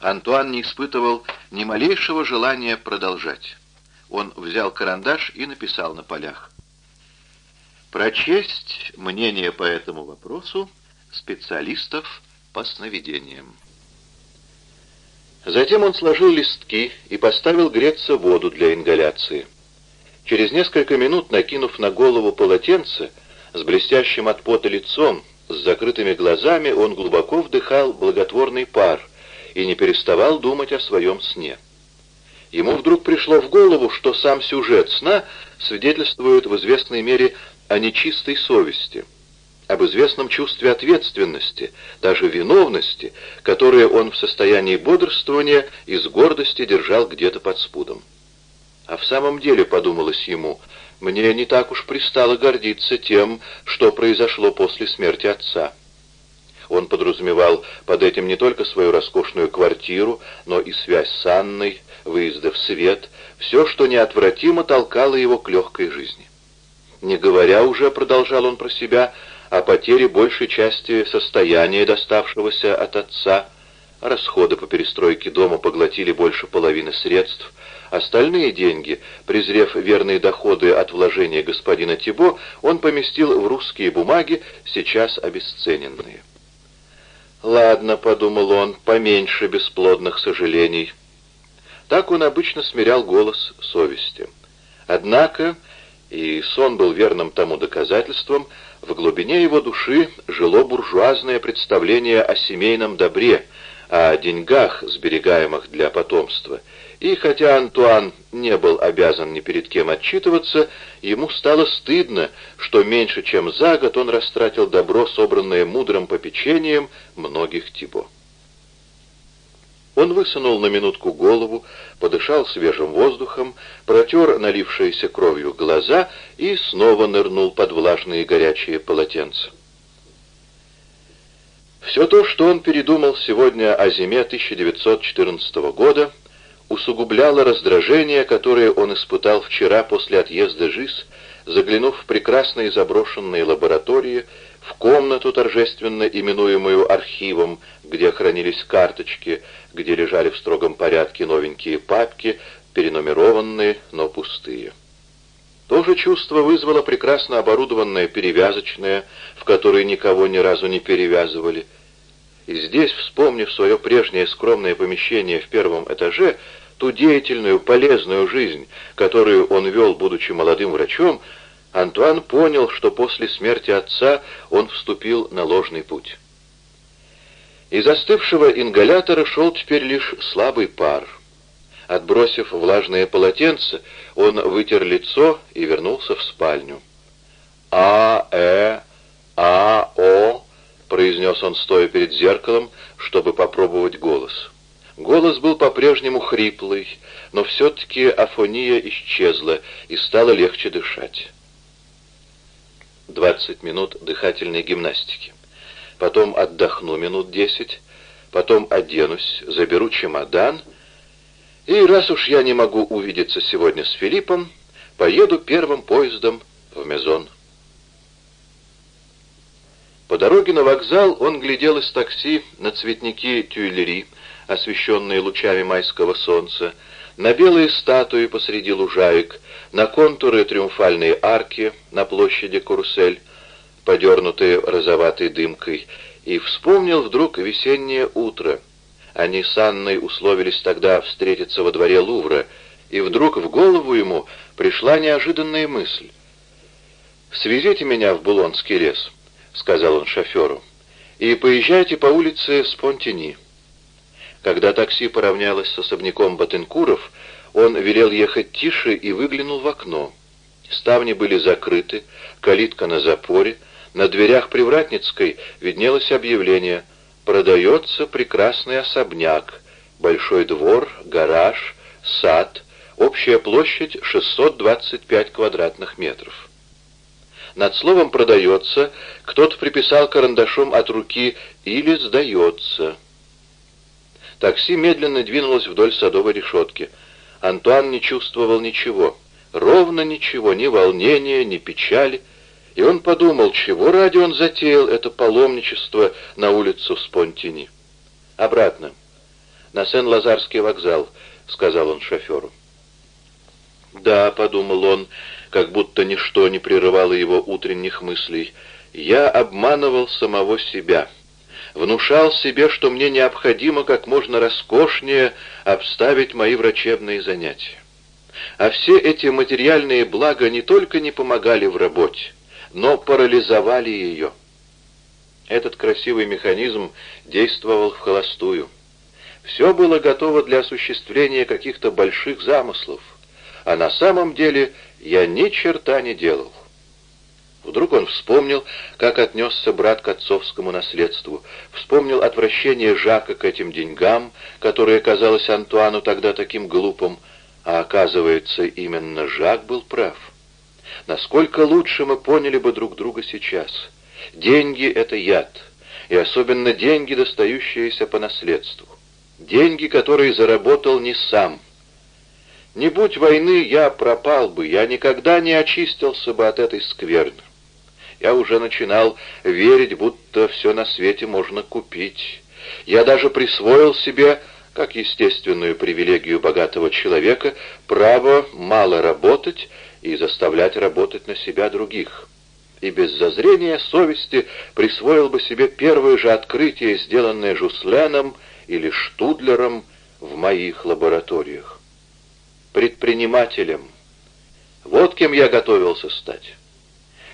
Антуан не испытывал ни малейшего желания продолжать. Он взял карандаш и написал на полях. Прочесть мнение по этому вопросу специалистов по сновидениям. Затем он сложил листки и поставил греться воду для ингаляции. Через несколько минут, накинув на голову полотенце, с блестящим от пота лицом, с закрытыми глазами, он глубоко вдыхал благотворный пар и не переставал думать о своем сне. Ему вдруг пришло в голову, что сам сюжет сна свидетельствует в известной мере о нечистой совести — об известном чувстве ответственности, даже виновности, которое он в состоянии бодрствования и с гордости держал где-то под спудом. А в самом деле, подумалось ему, мне не так уж пристало гордиться тем, что произошло после смерти отца. Он подразумевал под этим не только свою роскошную квартиру, но и связь с Анной, выезды в свет, все, что неотвратимо толкало его к легкой жизни. Не говоря уже, продолжал он про себя, о потере большей части состояния, доставшегося от отца. Расходы по перестройке дома поглотили больше половины средств. Остальные деньги, презрев верные доходы от вложения господина Тибо, он поместил в русские бумаги, сейчас обесцененные. «Ладно», — подумал он, — «поменьше бесплодных сожалений». Так он обычно смирял голос совести. Однако, и сон был верным тому доказательством, в глубине его души жило буржуазное представление о семейном добре, о деньгах, сберегаемых для потомства. И хотя Антуан не был обязан ни перед кем отчитываться, ему стало стыдно, что меньше чем за год он растратил добро, собранное мудрым попечением многих Тибо. Он высунул на минутку голову, подышал свежим воздухом, протер налившиеся кровью глаза и снова нырнул под влажные горячие полотенца. Все то, что он передумал сегодня о зиме 1914 года, усугубляло раздражение, которое он испытал вчера после отъезда ЖИС, заглянув в прекрасные заброшенные лаборатории, в комнату, торжественно именуемую архивом, где хранились карточки, где лежали в строгом порядке новенькие папки, перенумерованные, но пустые. То же чувство вызвало прекрасно оборудованная перевязочная, в которой никого ни разу не перевязывали. И здесь, вспомнив свое прежнее скромное помещение в первом этаже, ту деятельную, полезную жизнь, которую он вел, будучи молодым врачом, Антуан понял, что после смерти отца он вступил на ложный путь. Из остывшего ингалятора шел теперь лишь слабый пар. Отбросив влажное полотенце, он вытер лицо и вернулся в спальню. «А, э, а, о», — произнес он, стоя перед зеркалом, чтобы попробовать голос. Голос был по-прежнему хриплый, но все-таки афония исчезла, и стало легче дышать. Двадцать минут дыхательной гимнастики потом отдохну минут десять, потом оденусь, заберу чемодан, и раз уж я не могу увидеться сегодня с Филиппом, поеду первым поездом в Мезон. По дороге на вокзал он глядел из такси на цветники тюйлери, освещенные лучами майского солнца, на белые статуи посреди лужаек, на контуры триумфальной арки на площади Карусель, подернутые розоватой дымкой, и вспомнил вдруг весеннее утро. Они с Анной условились тогда встретиться во дворе Лувра, и вдруг в голову ему пришла неожиданная мысль. «Свезите меня в Булонский лес», — сказал он шоферу, — «и поезжайте по улице Спонтини». Когда такси поравнялось с особняком Батенкуров, он велел ехать тише и выглянул в окно. Ставни были закрыты, калитка на запоре, на дверях Привратницкой виднелось объявление «Продается прекрасный особняк, большой двор, гараж, сад, общая площадь 625 квадратных метров». Над словом «продается» кто-то приписал карандашом от руки «или сдается». Такси медленно двинулось вдоль садовой решетки. Антуан не чувствовал ничего, ровно ничего, ни волнения, ни печали, и он подумал, чего ради он затеял это паломничество на улицу Спонтини. Обратно. на Сен-Лазарский вокзал», — сказал он шоферу. «Да», — подумал он, как будто ничто не прерывало его утренних мыслей, — «я обманывал самого себя» внушал себе, что мне необходимо как можно роскошнее обставить мои врачебные занятия. А все эти материальные блага не только не помогали в работе, но парализовали ее. Этот красивый механизм действовал в холостую. Все было готово для осуществления каких-то больших замыслов, а на самом деле я ни черта не делал. Вдруг он вспомнил, как отнесся брат к отцовскому наследству, вспомнил отвращение Жака к этим деньгам, которое казалось Антуану тогда таким глупым, а оказывается, именно Жак был прав. Насколько лучше мы поняли бы друг друга сейчас. Деньги — это яд, и особенно деньги, достающиеся по наследству. Деньги, которые заработал не сам. Не будь войны, я пропал бы, я никогда не очистился бы от этой скверны. Я уже начинал верить, будто все на свете можно купить. Я даже присвоил себе, как естественную привилегию богатого человека, право мало работать и заставлять работать на себя других. И без зазрения совести присвоил бы себе первое же открытие, сделанное Жусленом или Штудлером в моих лабораториях. Предпринимателем. Вот кем я готовился стать.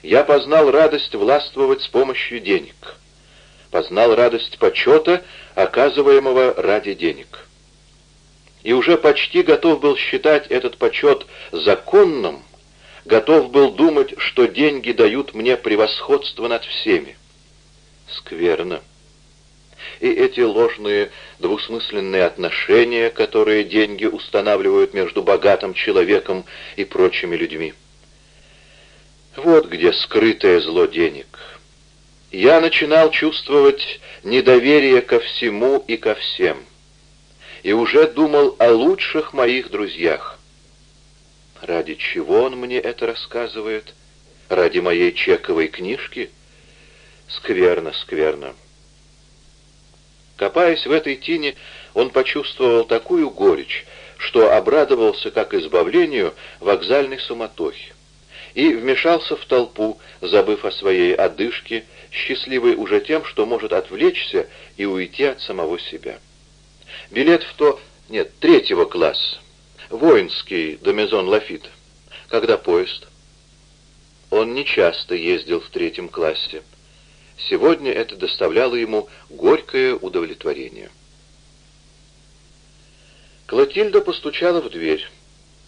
Я познал радость властвовать с помощью денег. Познал радость почета, оказываемого ради денег и уже почти готов был считать этот почет законным, готов был думать, что деньги дают мне превосходство над всеми. Скверно. И эти ложные двусмысленные отношения, которые деньги устанавливают между богатым человеком и прочими людьми. Вот где скрытое зло денег. Я начинал чувствовать недоверие ко всему и ко всем и уже думал о лучших моих друзьях. Ради чего он мне это рассказывает? Ради моей чековой книжки? Скверно, скверно. Копаясь в этой тине, он почувствовал такую горечь, что обрадовался как избавлению вокзальной суматохи, и вмешался в толпу, забыв о своей одышке, счастливый уже тем, что может отвлечься и уйти от самого себя. Билет в то... Нет, третьего класса. Воинский до Мезон Лафит. Когда поезд? Он нечасто ездил в третьем классе. Сегодня это доставляло ему горькое удовлетворение. Клотильда постучала в дверь.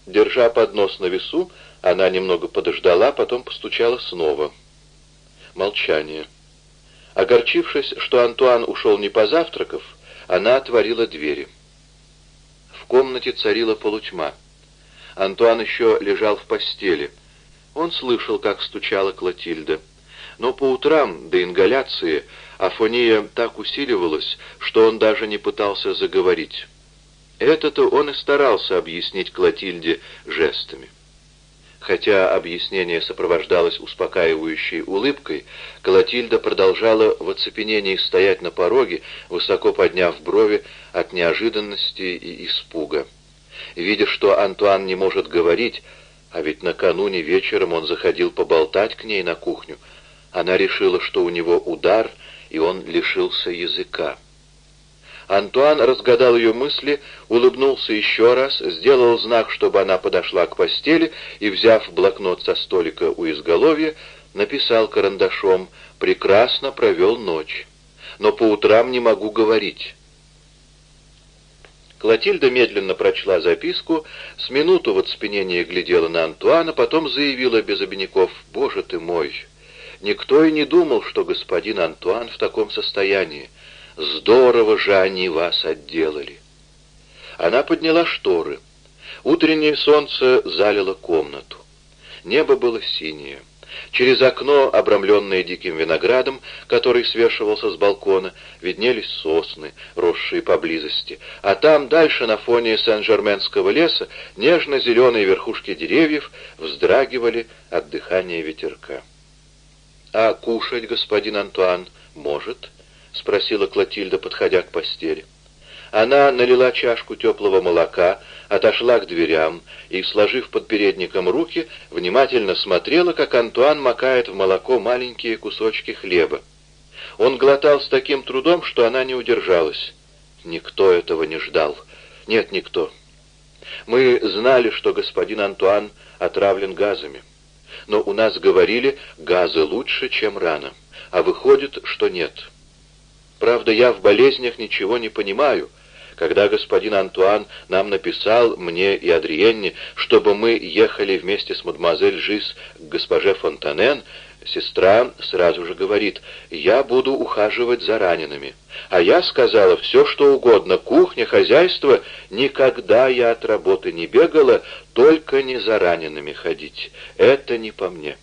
Держа поднос на весу, она немного подождала, потом постучала снова. Молчание. Огорчившись, что Антуан ушел не позавтракав, она отворила двери. В комнате царила полутьма. Антуан еще лежал в постели. Он слышал, как стучала Клотильда. Но по утрам, до ингаляции, афония так усиливалась, что он даже не пытался заговорить. Это-то он и старался объяснить Клотильде жестами. Хотя объяснение сопровождалось успокаивающей улыбкой, Колотильда продолжала в оцепенении стоять на пороге, высоко подняв брови от неожиданности и испуга. Видя, что Антуан не может говорить, а ведь накануне вечером он заходил поболтать к ней на кухню, она решила, что у него удар, и он лишился языка. Антуан разгадал ее мысли, улыбнулся еще раз, сделал знак, чтобы она подошла к постели и, взяв блокнот со столика у изголовья, написал карандашом «Прекрасно провел ночь, но по утрам не могу говорить». Клотильда медленно прочла записку, с минуту в оцепенении глядела на Антуана, потом заявила без обиняков «Боже ты мой!» Никто и не думал, что господин Антуан в таком состоянии. Здорово же они вас отделали. Она подняла шторы. Утреннее солнце залило комнату. Небо было синее. Через окно, обрамленное диким виноградом, который свешивался с балкона, виднелись сосны, росшие поблизости, а там, дальше, на фоне Сен-Жерменского леса, нежно-зеленые верхушки деревьев вздрагивали от дыхания ветерка. «А кушать, господин Антуан, может?» — спросила Клотильда, подходя к постели. Она налила чашку теплого молока, отошла к дверям и, сложив под передником руки, внимательно смотрела, как Антуан макает в молоко маленькие кусочки хлеба. Он глотал с таким трудом, что она не удержалась. Никто этого не ждал. Нет, никто. Мы знали, что господин Антуан отравлен газами. Но у нас говорили, газы лучше, чем рано. А выходит, что нет. Правда, я в болезнях ничего не понимаю. Когда господин Антуан нам написал, мне и Адриенне, чтобы мы ехали вместе с мадемуазель Жис к госпоже Фонтанен, Сестра сразу же говорит, «Я буду ухаживать за ранеными». А я сказала, «Все, что угодно, кухня, хозяйство, никогда я от работы не бегала, только не за ранеными ходить. Это не по мне».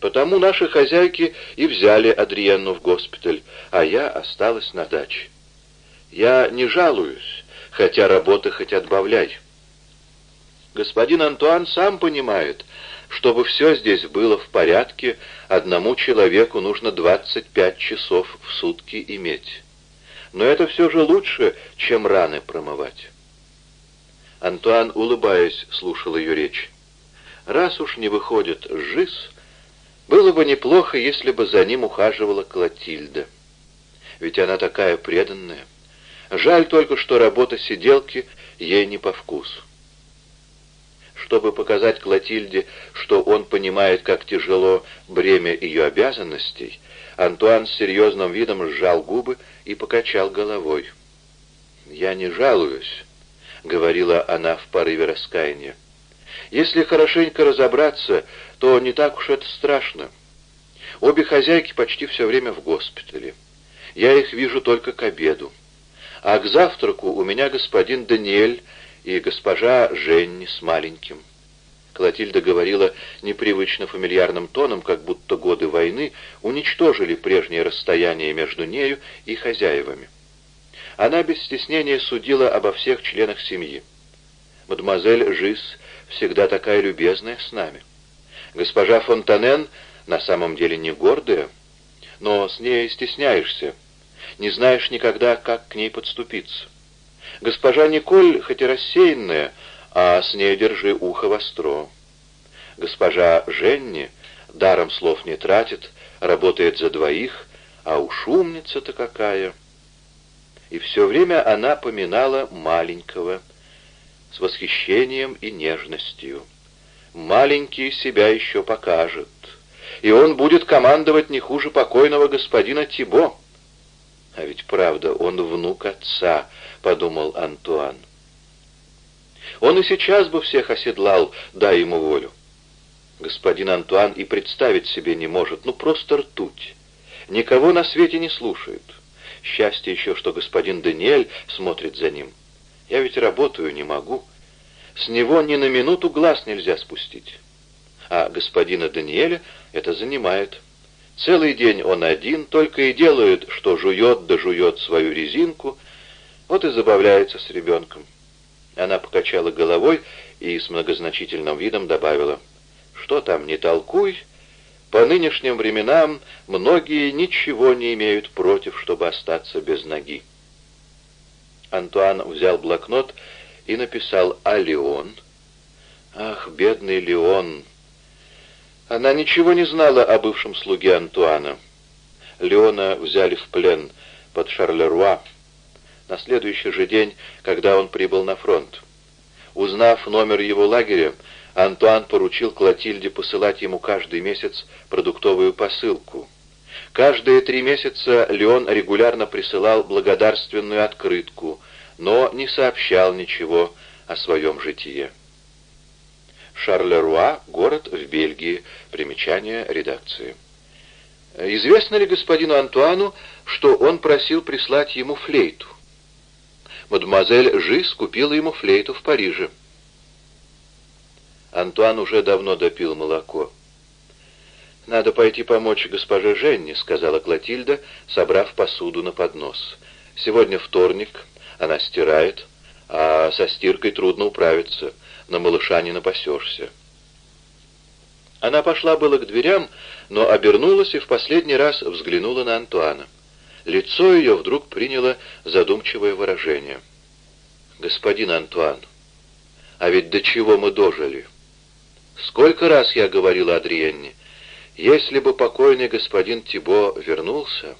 Потому наши хозяйки и взяли Адриенну в госпиталь, а я осталась на даче. Я не жалуюсь, хотя работы хоть отбавляй. Господин Антуан сам понимает, чтобы все здесь было в порядке, одному человеку нужно 25 часов в сутки иметь. Но это все же лучше, чем раны промывать. Антуан, улыбаясь, слушал ее речь. Раз уж не выходит жиз, было бы неплохо, если бы за ним ухаживала Клотильда. Ведь она такая преданная. Жаль только, что работа сиделки ей не по вкусу чтобы показать Клотильде, что он понимает, как тяжело бремя ее обязанностей, Антуан с серьезным видом сжал губы и покачал головой. «Я не жалуюсь», — говорила она в порыве раскаяния. «Если хорошенько разобраться, то не так уж это страшно. Обе хозяйки почти все время в госпитале. Я их вижу только к обеду. А к завтраку у меня господин Даниэль и госпожа Женни с маленьким. Клотильда говорила непривычно фамильярным тоном, как будто годы войны уничтожили прежнее расстояние между нею и хозяевами. Она без стеснения судила обо всех членах семьи. Мадемуазель Жис всегда такая любезная с нами. Госпожа Фонтанен на самом деле не гордая, но с ней стесняешься, не знаешь никогда, как к ней подступиться. Госпожа Николь, хоть и рассеянная, а с ней держи ухо востро. Госпожа Женни даром слов не тратит, работает за двоих, а уж умница-то какая. И все время она поминала маленького с восхищением и нежностью. Маленький себя еще покажет, и он будет командовать не хуже покойного господина Тибо. А ведь правда, он внук отца, подумал Антуан. Он и сейчас бы всех оседлал, дай ему волю. Господин Антуан и представить себе не может, ну просто ртуть. Никого на свете не слушает. Счастье еще, что господин Даниэль смотрит за ним. Я ведь работаю, не могу. С него ни на минуту глаз нельзя спустить. А господина Даниэля это занимает. Целый день он один, только и делает, что жует да жует свою резинку, вот и забавляется с ребенком. Она покачала головой и с многозначительным видом добавила, «Что там, не толкуй, по нынешним временам многие ничего не имеют против, чтобы остаться без ноги». Антуан взял блокнот и написал «А Леон?» «Ах, бедный Леон!» Она ничего не знала о бывшем слуге Антуана. Леона взяли в плен под Шарлеруа, на следующий же день, когда он прибыл на фронт. Узнав номер его лагеря, Антуан поручил Клотильде посылать ему каждый месяц продуктовую посылку. Каждые три месяца Леон регулярно присылал благодарственную открытку, но не сообщал ничего о своем житие. Шарлеруа, город в Бельгии. Примечание редакции. Известно ли господину Антуану, что он просил прислать ему флейту? мадемуазель Жис купила ему флейту в Париже. Антуан уже давно допил молоко. «Надо пойти помочь госпоже Женне», — сказала Клотильда, собрав посуду на поднос. «Сегодня вторник, она стирает, а со стиркой трудно управиться, на малыша не напасешься». Она пошла было к дверям, но обернулась и в последний раз взглянула на Антуана. лицо ее вдруг приняло задумчивое выражение. «Господин Антуан, а ведь до чего мы дожили? Сколько раз я говорил Адриенне, если бы покойный господин Тибо вернулся,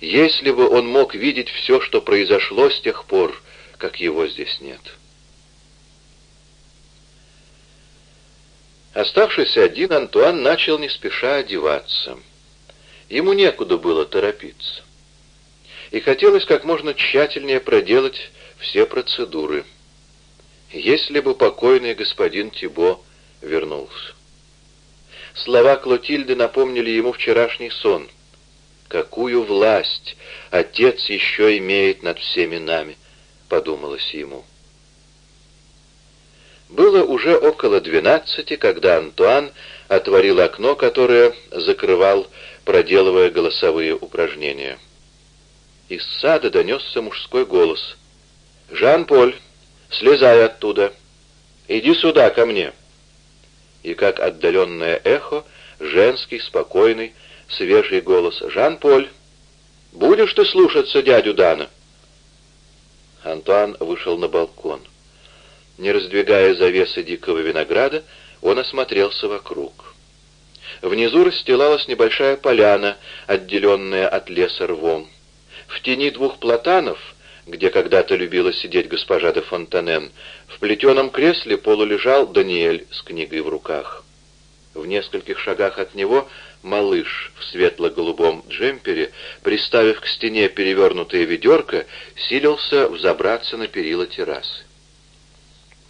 если бы он мог видеть все, что произошло с тех пор, как его здесь нет». Оставшись один, Антуан начал не спеша одеваться. Ему некуда было торопиться. И хотелось как можно тщательнее проделать все процедуры. Если бы покойный господин Тибо вернулся. Слова Клотильды напомнили ему вчерашний сон. «Какую власть отец еще имеет над всеми нами?» — подумалось ему. Было уже около двенадцати, когда Антуан отворил окно, которое закрывал, проделывая голосовые упражнения. Из сада донесся мужской голос. «Жан-Поль, слезай оттуда! Иди сюда, ко мне!» И как отдаленное эхо, женский, спокойный, свежий голос. «Жан-Поль, будешь ты слушаться дядю Дана?» Антуан вышел на балкон. Не раздвигая завесы дикого винограда, он осмотрелся вокруг. Внизу расстилалась небольшая поляна, отделенная от леса рвом. В тени двух платанов, где когда-то любила сидеть госпожа де Фонтанен, в плетеном кресле полулежал Даниэль с книгой в руках. В нескольких шагах от него малыш в светло-голубом джемпере, приставив к стене перевернутое ведерко, силился взобраться на перила террасы.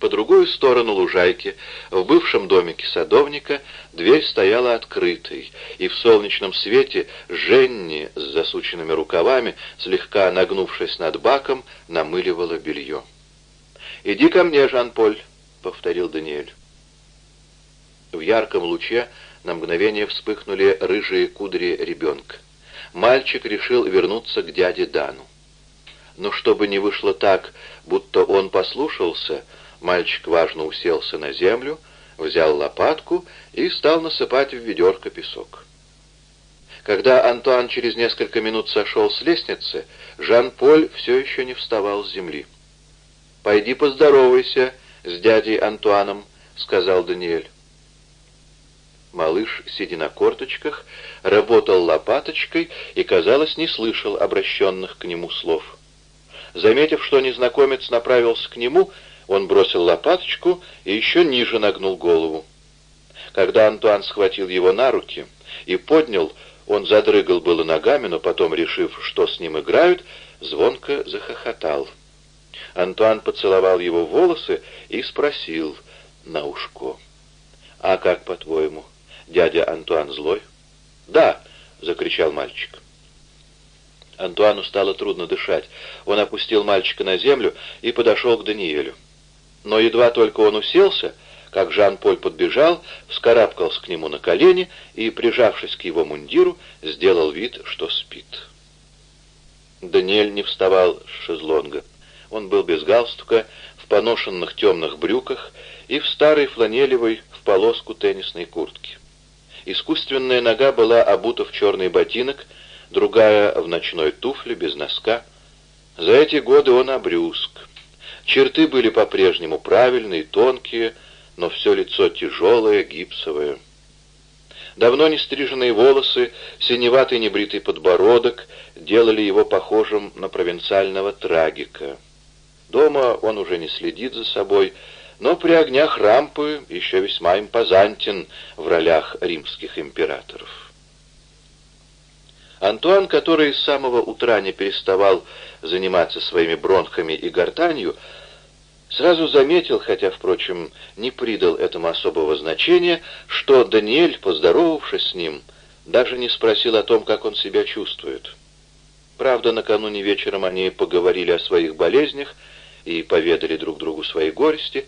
По другую сторону лужайки, в бывшем домике садовника, дверь стояла открытой, и в солнечном свете Женни с засученными рукавами, слегка нагнувшись над баком, намыливала белье. «Иди ко мне, Жан-Поль», — повторил Даниэль. В ярком луче на мгновение вспыхнули рыжие кудри ребенка. Мальчик решил вернуться к дяде Дану. Но чтобы не вышло так, будто он послушался, — Мальчик важно уселся на землю, взял лопатку и стал насыпать в ведерко песок. Когда Антуан через несколько минут сошел с лестницы, Жан-Поль все еще не вставал с земли. «Пойди поздоровайся с дядей Антуаном», — сказал Даниэль. Малыш, сидя на корточках, работал лопаточкой и, казалось, не слышал обращенных к нему слов. Заметив, что незнакомец направился к нему, он бросил лопаточку и еще ниже нагнул голову. Когда Антуан схватил его на руки и поднял, он задрыгал было ногами, но потом, решив, что с ним играют, звонко захохотал. Антуан поцеловал его волосы и спросил на ушко. «А как, по-твоему, дядя Антуан злой?» «Да!» — закричал мальчик. Антуану стало трудно дышать. Он опустил мальчика на землю и подошел к Даниэлю. Но едва только он уселся, как Жан-Поль подбежал, вскарабкался к нему на колени и, прижавшись к его мундиру, сделал вид, что спит. Даниэль не вставал с шезлонга. Он был без галстука, в поношенных темных брюках и в старой фланелевой в полоску теннисной куртки. Искусственная нога была обута в черный ботинок, другая в ночной туфле без носка. За эти годы он обрюзг. Черты были по-прежнему правильные, тонкие, но все лицо тяжелое, гипсовое. Давно не стриженные волосы, синеватый небритый подбородок делали его похожим на провинциального трагика. Дома он уже не следит за собой, но при огнях рампы еще весьма импозантен в ролях римских императоров. Антуан, который с самого утра не переставал заниматься своими бронхами и гортанью, Сразу заметил, хотя, впрочем, не придал этому особого значения, что Даниэль, поздоровавшись с ним, даже не спросил о том, как он себя чувствует. Правда, накануне вечером они поговорили о своих болезнях и поведали друг другу свои горести.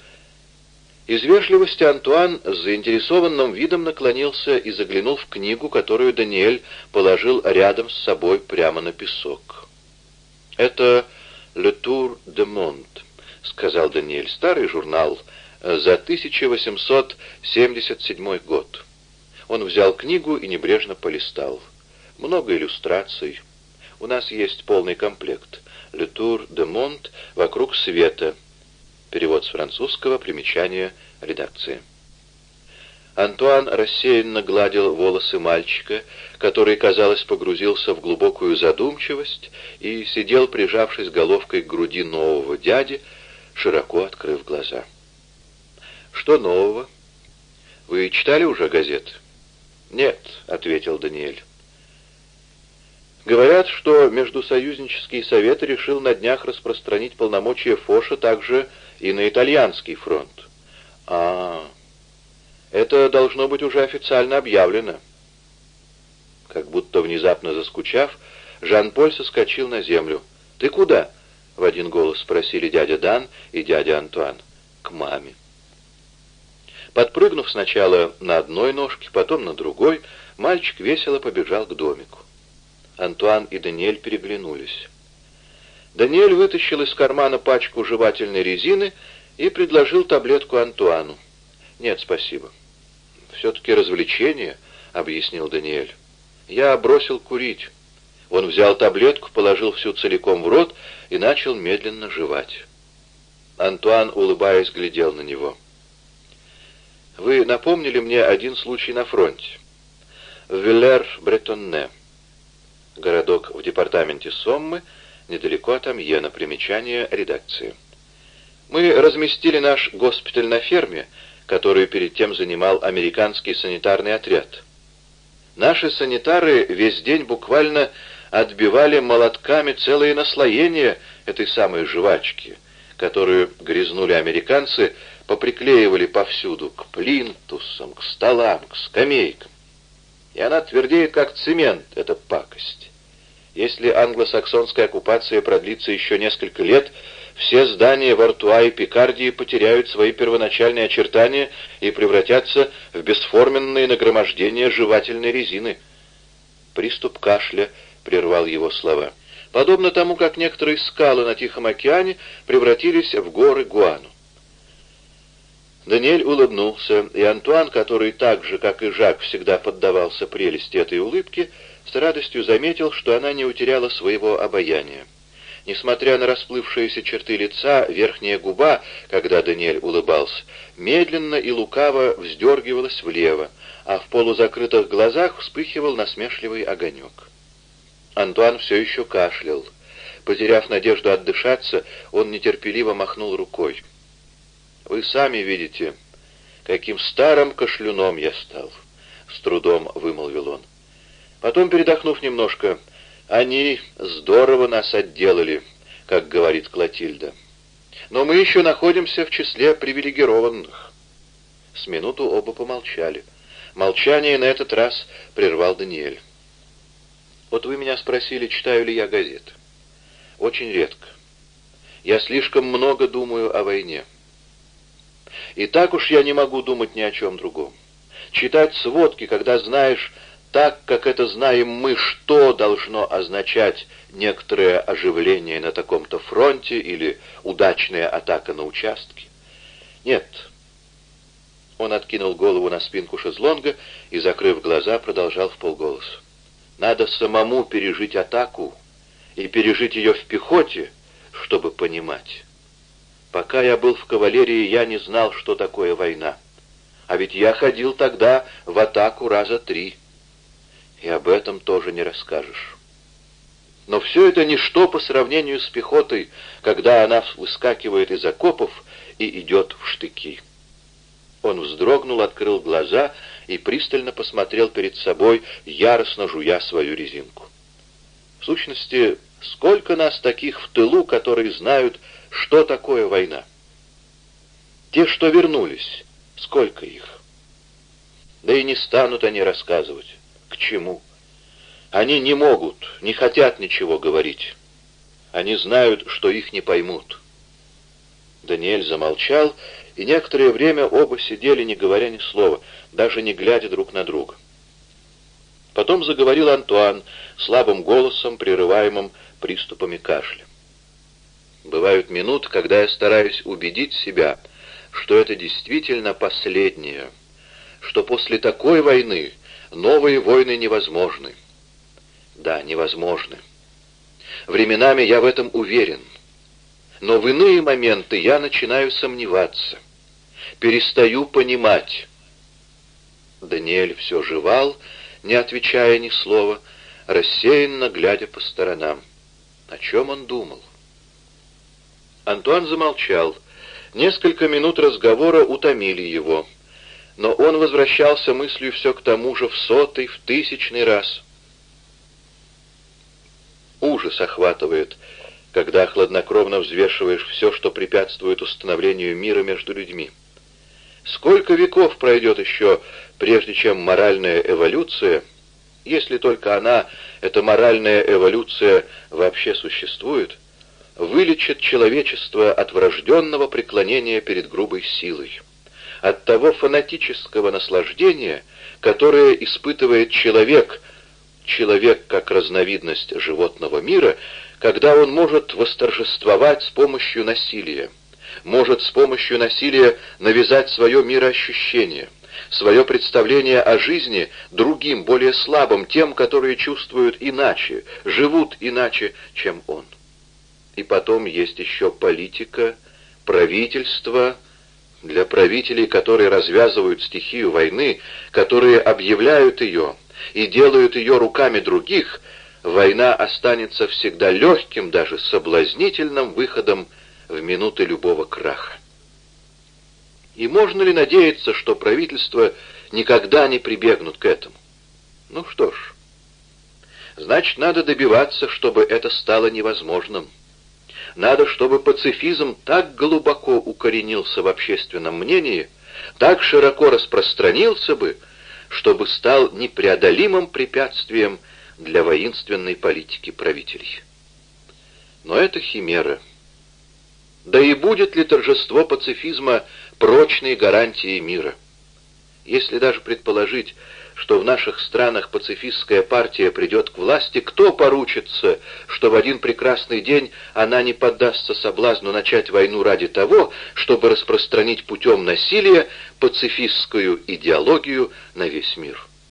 Из вежливости Антуан с заинтересованным видом наклонился и заглянул в книгу, которую Даниэль положил рядом с собой прямо на песок. Это «Le Tour de Monde» — сказал Даниэль, — старый журнал э, за 1877 год. Он взял книгу и небрежно полистал. Много иллюстраций. У нас есть полный комплект. «Le Tour de Monde» — «Вокруг света». Перевод с французского, примечание редакции. Антуан рассеянно гладил волосы мальчика, который, казалось, погрузился в глубокую задумчивость и сидел, прижавшись головкой к груди нового дяди, широко открыв глаза. «Что нового? Вы читали уже газеты?» «Нет», — ответил Даниэль. Говорят, что Междусоюзнический совет решил на днях распространить полномочия Фоша также и на итальянский фронт. А, это должно быть уже официально объявлено. Как будто внезапно заскучав, Жан-Поль соскочил на землю. «Ты куда?» — в один голос спросили дядя Дан и дядя Антуан. «К маме». Подпрыгнув сначала на одной ножке, потом на другой, мальчик весело побежал к домику. Антуан и Даниэль переглянулись. Даниэль вытащил из кармана пачку жевательной резины и предложил таблетку Антуану. «Нет, спасибо». «Все-таки развлечение», — объяснил Даниэль. «Я бросил курить». Он взял таблетку, положил всю целиком в рот и начал медленно жевать. Антуан, улыбаясь, глядел на него. «Вы напомнили мне один случай на фронте. В Виллер-Бретонне. Городок в департаменте Соммы, недалеко от Амьена. Примечание редакции. Мы разместили наш госпиталь на ферме, которую перед тем занимал американский санитарный отряд. Наши санитары весь день буквально отбивали молотками целые наслоения этой самой жвачки, которую грязнули американцы, поприклеивали повсюду, к плинтусам, к столам, к скамейкам. И она твердеет, как цемент, эта пакость. Если англосаксонская оккупация продлится еще несколько лет, все здания в Артуа и Пикардии потеряют свои первоначальные очертания и превратятся в бесформенные нагромождения жевательной резины. Приступ кашля прервал его слова. Подобно тому, как некоторые скалы на Тихом океане превратились в горы Гуану. Даниэль улыбнулся, и Антуан, который так же, как и Жак, всегда поддавался прелести этой улыбки, с радостью заметил, что она не утеряла своего обаяния. Несмотря на расплывшиеся черты лица, верхняя губа, когда Даниэль улыбался, медленно и лукаво вздергивалась влево, а в полузакрытых глазах вспыхивал насмешливый огонек. Антуан все еще кашлял. Потеряв надежду отдышаться, он нетерпеливо махнул рукой. «Вы сами видите, каким старым кашлюном я стал», — с трудом вымолвил он. Потом, передохнув немножко, они здорово нас отделали, как говорит Клотильда. Но мы еще находимся в числе привилегированных. С минуту оба помолчали. Молчание на этот раз прервал Даниэль. Вот вы меня спросили, читаю ли я газеты. Очень редко. Я слишком много думаю о войне. И так уж я не могу думать ни о чем другом. Читать сводки, когда знаешь, так как это знаем мы, что должно означать некоторое оживление на таком-то фронте или удачная атака на участке? Нет. Он откинул голову на спинку шезлонга и, закрыв глаза, продолжал в полголоса. Надо самому пережить атаку и пережить ее в пехоте, чтобы понимать. Пока я был в кавалерии, я не знал, что такое война. А ведь я ходил тогда в атаку раза три и об этом тоже не расскажешь. Но все это ничто по сравнению с пехотой, когда она выскакивает из окопов и идет в штыки. Он вздрогнул, открыл глаза и пристально посмотрел перед собой, яростно жуя свою резинку. В сущности, сколько нас таких в тылу, которые знают, что такое война? Те, что вернулись, сколько их? Да и не станут они рассказывать к чему. Они не могут, не хотят ничего говорить. Они знают, что их не поймут. Даниэль замолчал, и некоторое время оба сидели, не говоря ни слова, даже не глядя друг на друга. Потом заговорил Антуан слабым голосом, прерываемым приступами кашля. Бывают минуты, когда я стараюсь убедить себя, что это действительно последнее, что после такой войны Новые войны невозможны. Да, невозможны. временами я в этом уверен. Но в иные моменты я начинаю сомневаться, перестаю понимать. Даниэль все жевал, не отвечая ни слова, рассеянно глядя по сторонам. О чем он думал? Антуан замолчал. Несколько минут разговора утомили его, но он возвращался мыслью все к тому же в сотый, в тысячный раз. Ужас охватывает, когда хладнокровно взвешиваешь все, что препятствует установлению мира между людьми. Сколько веков пройдет еще, прежде чем моральная эволюция, если только она, эта моральная эволюция, вообще существует, вылечит человечество от врожденного преклонения перед грубой силой, от того фанатического наслаждения, которое испытывает человек, человек как разновидность животного мира, когда он может восторжествовать с помощью насилия, может с помощью насилия навязать свое мироощущение, свое представление о жизни другим, более слабым, тем, которые чувствуют иначе, живут иначе, чем он. И потом есть еще политика, правительство. Для правителей, которые развязывают стихию войны, которые объявляют ее и делают ее руками других, война останется всегда легким, даже соблазнительным выходом в минуты любого краха. И можно ли надеяться, что правительства никогда не прибегнут к этому? Ну что ж, значит, надо добиваться, чтобы это стало невозможным. Надо, чтобы пацифизм так глубоко укоренился в общественном мнении, так широко распространился бы, чтобы стал непреодолимым препятствием для воинственной политики правителей. Но это химера. Да и будет ли торжество пацифизма прочной гарантией мира? Если даже предположить, что в наших странах пацифистская партия придет к власти, кто поручится, что в один прекрасный день она не поддастся соблазну начать войну ради того, чтобы распространить путем насилия пацифистскую идеологию на весь мир?